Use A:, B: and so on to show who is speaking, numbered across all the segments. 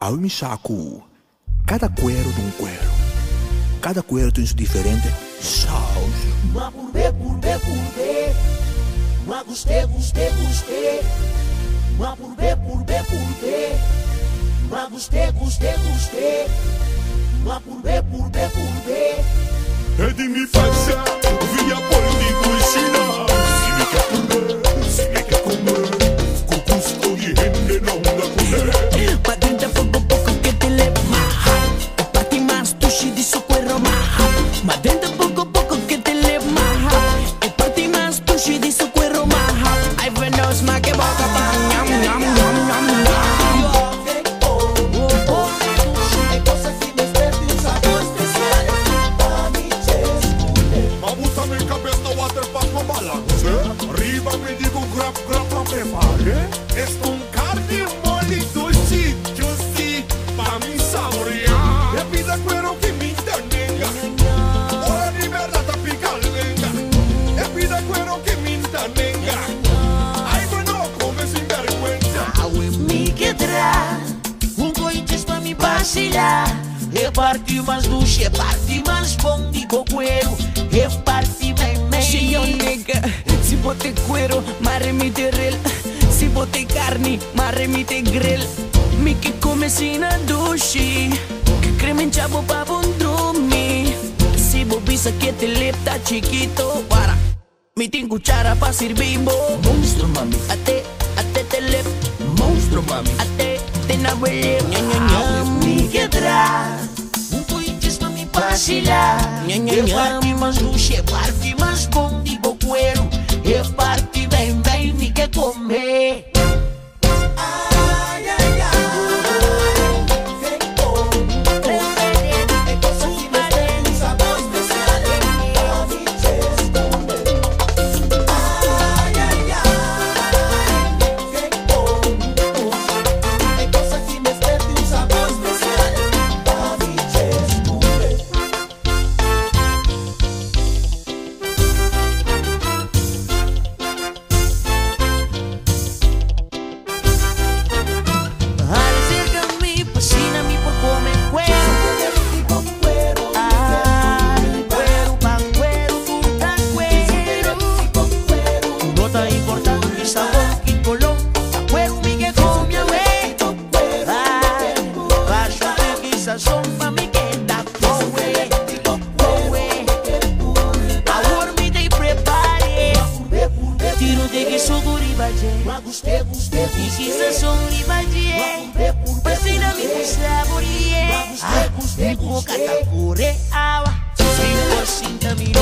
A: Ao Misaku, cada cuero de um cuero. Cada cuero tem su diferente sauce.
B: Uma curve, curve, curve. Uma guste, guste, guste. Uma curve, curve, curve. Uma guste, guste, guste. Uma curve, curve, curve.
C: É de mi falsa, via por ti cuisina.
D: más que boca
C: pan. Ñam, ñam, ñam, ñam, ñam. Arriba me digo grab grab a me
B: mais luxo, reparte mais bom de coqueiro Reparte bem,
D: Si yo
B: bem
D: nigga, si bote cuero, ma remite rel. Si bote carne, ma remite grill. Mi que come sin a dushi, que creme chavo pa bondrumi. Si bobisa que te lepta chiquito, para. Mi tin cuchara pa servir bo. Monstro mami, ate, ate te lep. Monstro mami, ate, te na wele. Nya nya nya.
B: Aue me quedar Um coites pra me vacilar
D: Nha, nha, nha. Guribaje.
B: Gostei, gostei,
D: E que sou guribaje. Fascina mi saborie Ah, mi boca tá coreava Cinco, cinco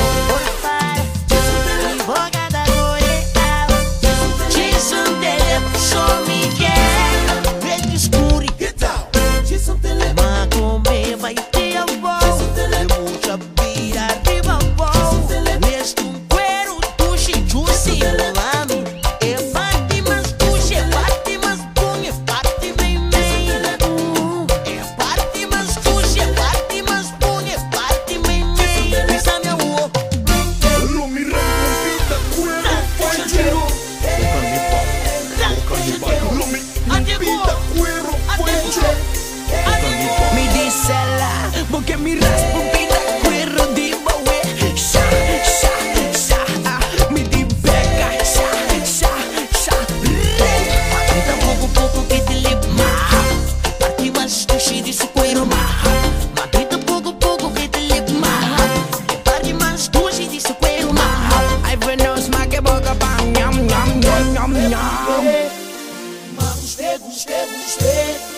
D: me raspa um pita cuero de boe Chá, chá, chá, ah, me di beca Chá, chá, chá, Então pouco, pouco que te lhe marra Parte mais do cheio de su cuero marra Matita pouco que te lhe marra Parte mais do cheio de su cuero marra Ai, venos, ma que boca pa. Nham, nham, nham, nham, nham
B: Mas gostei, gostei, gostei. Mas